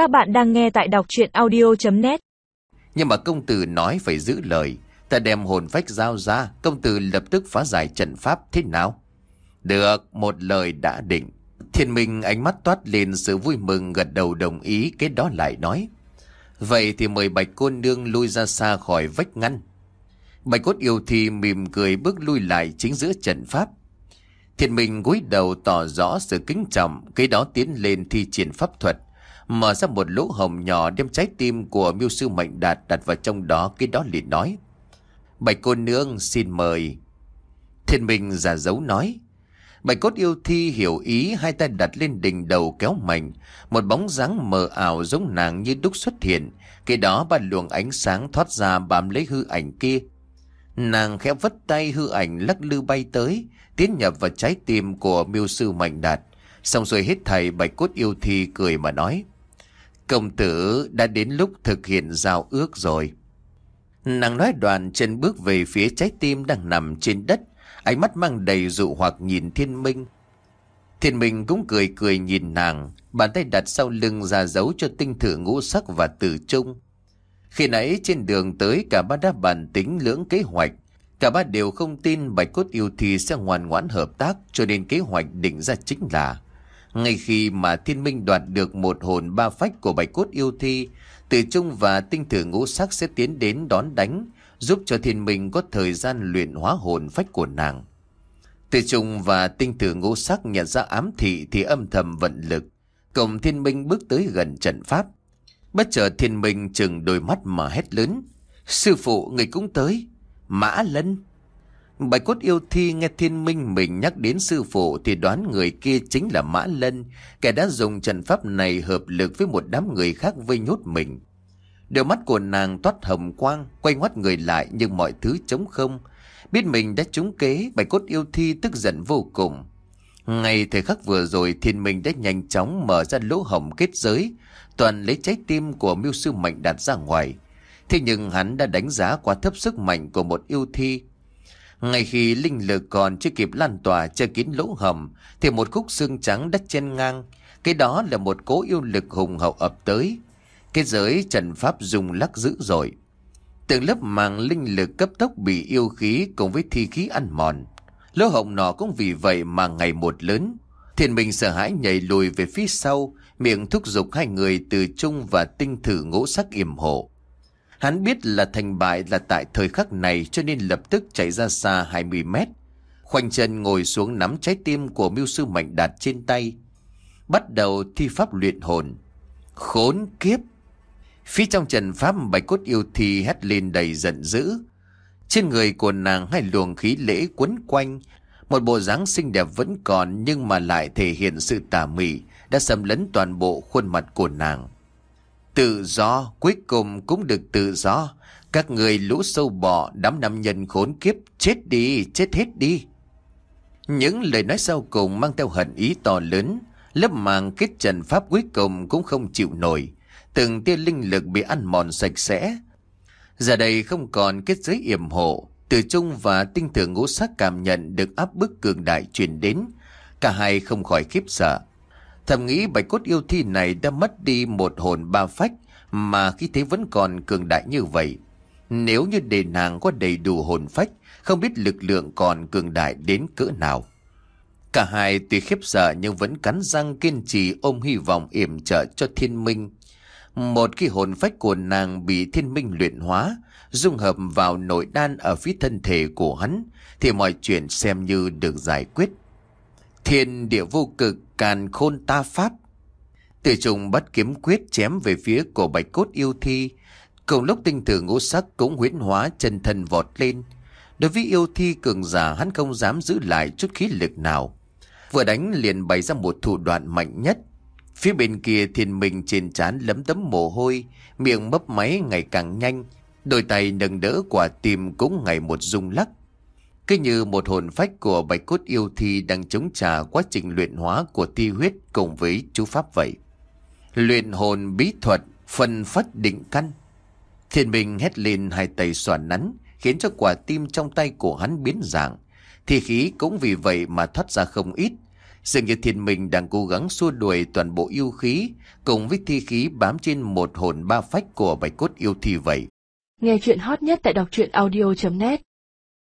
Các bạn đang nghe tại đọc chuyện audio.net Nhưng mà công tử nói phải giữ lời. Ta đem hồn phách giao ra, Công tử lập tức phá giải trận pháp, thế nào? Được, một lời đã định. Thiên minh ánh mắt toát lên sự vui mừng, gật đầu đồng ý Cái đó lại nói. Vậy thì mời bạch cô nương lui ra xa khỏi vách ngăn. Bạch cốt yêu thì mỉm cười bước lui lại chính giữa trận pháp. Thiên minh cúi đầu tỏ rõ sự kính trọng Cái đó tiến lên thi triển pháp thuật. Mở ra một lỗ hồng nhỏ đem trái tim của miêu sư mạnh đạt đặt vào trong đó, Cái đó liền nói, Bạch cô nương xin mời. Thiên minh giả dấu nói, Bạch cốt yêu thi hiểu ý, hai tay đặt lên đỉnh đầu kéo mạnh Một bóng dáng mờ ảo giống nàng như đúc xuất hiện, Cái đó ba luồng ánh sáng thoát ra bám lấy hư ảnh kia. Nàng khẽ vất tay hư ảnh lắc lư bay tới, Tiến nhập vào trái tim của miêu sư mạnh đạt. Xong rồi hết thầy, bạch cốt yêu thi cười mà nói Công tử đã đến lúc thực hiện giao ước rồi. Nàng nói đoàn chân bước về phía trái tim đang nằm trên đất, Ánh mắt mang đầy dụ hoặc nhìn thiên minh. Thiên minh cũng cười cười nhìn nàng, Bàn tay đặt sau lưng ra dấu cho tinh thử ngũ sắc và tử trung. Khi nãy trên đường tới, cả ba đã bàn tính lưỡng kế hoạch. Cả ba đều không tin Bạch Cốt Yêu Thi sẽ ngoan ngoãn hợp tác, cho nên kế hoạch định ra chính là ngay khi mà thiên minh đoạt được một hồn ba phách của Bạch Cốt Yêu Thi Tử Trung và tinh thử ngũ sắc sẽ tiến đến đón đánh, Giúp cho thiên minh có thời gian luyện hóa hồn phách của nàng. Tử Trung và tinh thử ngũ sắc nhận ra ám thị thì âm thầm vận lực Cộng thiên minh bước tới gần trận pháp. Bất chợt thiên minh chừng đôi mắt mà hét lớn, Sư phụ, người cũng tới, Mã Lân. Bạch cốt yêu thi nghe thiên minh mình nhắc đến sư phụ thì đoán người kia chính là Mã Lân, kẻ đã dùng trận pháp này hợp lực với một đám người khác vây nhốt mình. Đôi mắt của nàng toát hồng quang, quay ngoắt người lại nhưng mọi thứ trống không. Biết mình đã trúng kế, bạch cốt yêu thi tức giận vô cùng. Ngay thời khắc vừa rồi thiên minh đã nhanh chóng mở ra lỗ hồng kết giới, toàn lấy trái tim của miêu sư mạnh đặt ra ngoài. Thế nhưng hắn đã đánh giá quá thấp sức mạnh của một yêu thi. Ngay khi linh lực còn chưa kịp lan tỏa che kín lỗ hầm, thì một khúc xương trắng đất chen ngang. Cái đó là một cố yêu lực hùng hậu ập tới. Cái giới trần pháp dùng lắc dữ rồi. Từng lớp màng linh lực cấp tốc bị yêu khí cùng với thi khí ăn mòn. Lỗ hồng nọ cũng vì vậy mà ngày một lớn. thiền minh sợ hãi nhảy lùi về phía sau, miệng thúc giục hai người từ trung và tinh thử ngũ sắc yểm hộ. Hắn biết là thành bại là tại thời khắc này cho nên lập tức chạy ra xa 20 mét. Khoanh chân ngồi xuống nắm trái tim của mưu sư mạnh đạt trên tay. Bắt đầu thi pháp luyện hồn. Khốn kiếp! Phía trong trần pháp bạch cốt yêu thi hét lên đầy giận dữ. Trên người của nàng hai luồng khí lễ quấn quanh. Một bộ dáng xinh đẹp vẫn còn nhưng mà lại thể hiện sự tà mị đã xâm lấn toàn bộ khuôn mặt của nàng. Tự do, cuối cùng cũng được tự do. Các người lũ sâu bọ, đám nam nhân khốn kiếp, chết đi, chết hết đi. Những lời nói sau cùng mang theo hận ý to lớn, lớp màng kết trần pháp cuối cùng cũng không chịu nổi. Từng tia linh lực bị ăn mòn sạch sẽ. Giờ đây không còn kết giới yểm hộ, từ trung và tinh thường ngũ sắc cảm nhận được áp bức cường đại truyền đến. Cả hai không khỏi khiếp sợ. Thầm nghĩ bạch cốt yêu thi này đã mất đi một hồn ba phách mà khi thế vẫn còn cường đại như vậy. Nếu như đề nàng có đầy đủ hồn phách, không biết lực lượng còn cường đại đến cỡ nào. Cả hai tuy khiếp sợ nhưng vẫn cắn răng kiên trì ôm hy vọng yểm trợ cho thiên minh. Một khi hồn phách của nàng bị thiên minh luyện hóa, dung hợp vào nội đan ở phía thân thể của hắn, thì mọi chuyện xem như được giải quyết. Thiên địa vô cực càn khôn ta pháp. Từ trùng bắt kiếm quyết chém về phía cổ bạch cốt yêu thi. Cùng lúc tinh thử ngũ sắc cũng huyễn hóa chân thân vọt lên. Đối với yêu thi cường giả hắn không dám giữ lại chút khí lực nào. Vừa đánh liền bày ra một thủ đoạn mạnh nhất. Phía bên kia thiên minh trên trán lấm tấm mồ hôi, miệng mấp máy ngày càng nhanh. Đôi tay nâng đỡ quả tim cũng ngày một rung lắc. Cứ như một hồn phách của bạch cốt yêu thi đang chống trả quá trình luyện hóa của thi huyết cùng với chú pháp vậy. Luyện hồn bí thuật, phân phát định căn. Thiên Minh hét lên hai tay xòa nắn, khiến cho quả tim trong tay của hắn biến dạng. thi khí cũng vì vậy mà thoát ra không ít. Dường như thiên minh đang cố gắng xua đuổi toàn bộ yêu khí Cùng với thi khí bám trên một hồn ba phách của bạch cốt yêu thi vậy Nghe chuyện hot nhất tại đọc truyện audio.net